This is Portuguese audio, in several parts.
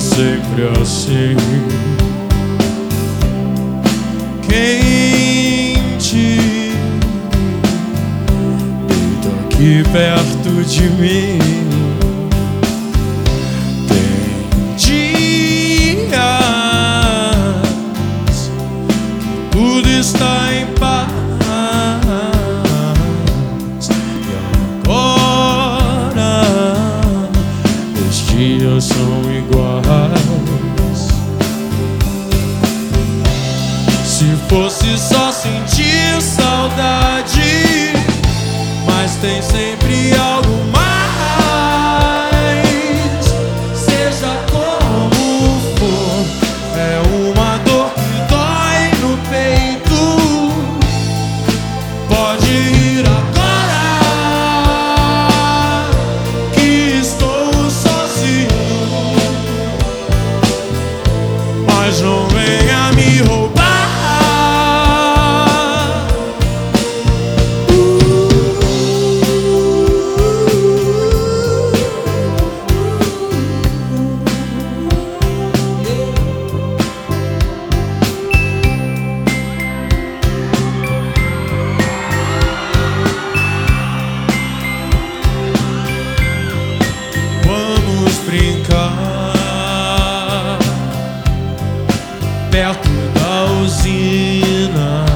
sempre assim. Quente, deito aqui perto de mim. Se fosse só sentir saudade, mas tem sempre algo brincar perto da usina.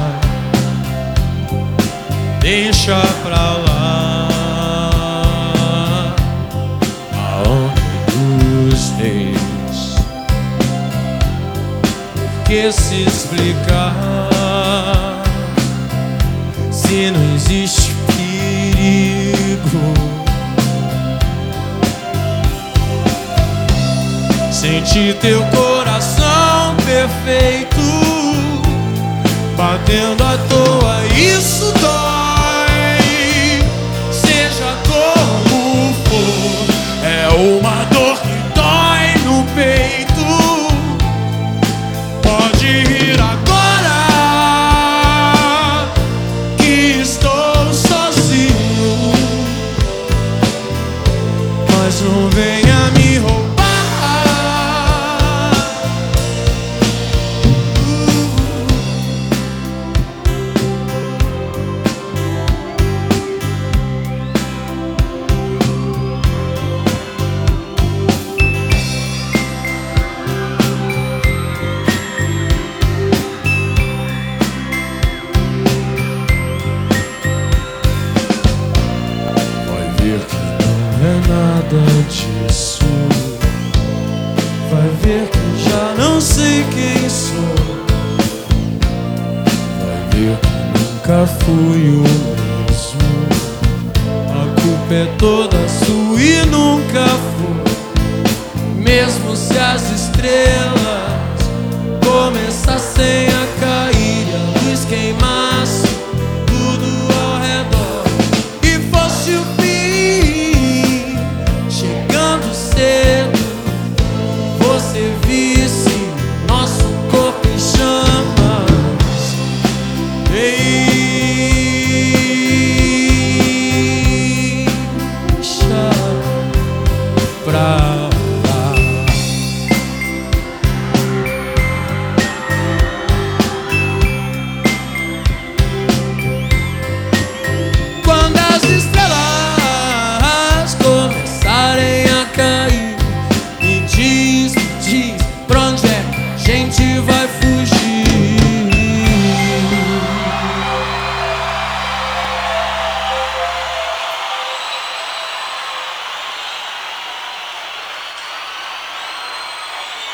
Deixa pra lá a onda dos reis. Que se explicar se não existe perigo? Senti teu coração perfeito batendo à toa, isso nada disso. Vai ver que já não sei quem sou. Vai ver que nunca fui o mesmo. A culpa é toda sua e nunca foi. Mesmo se as estrelas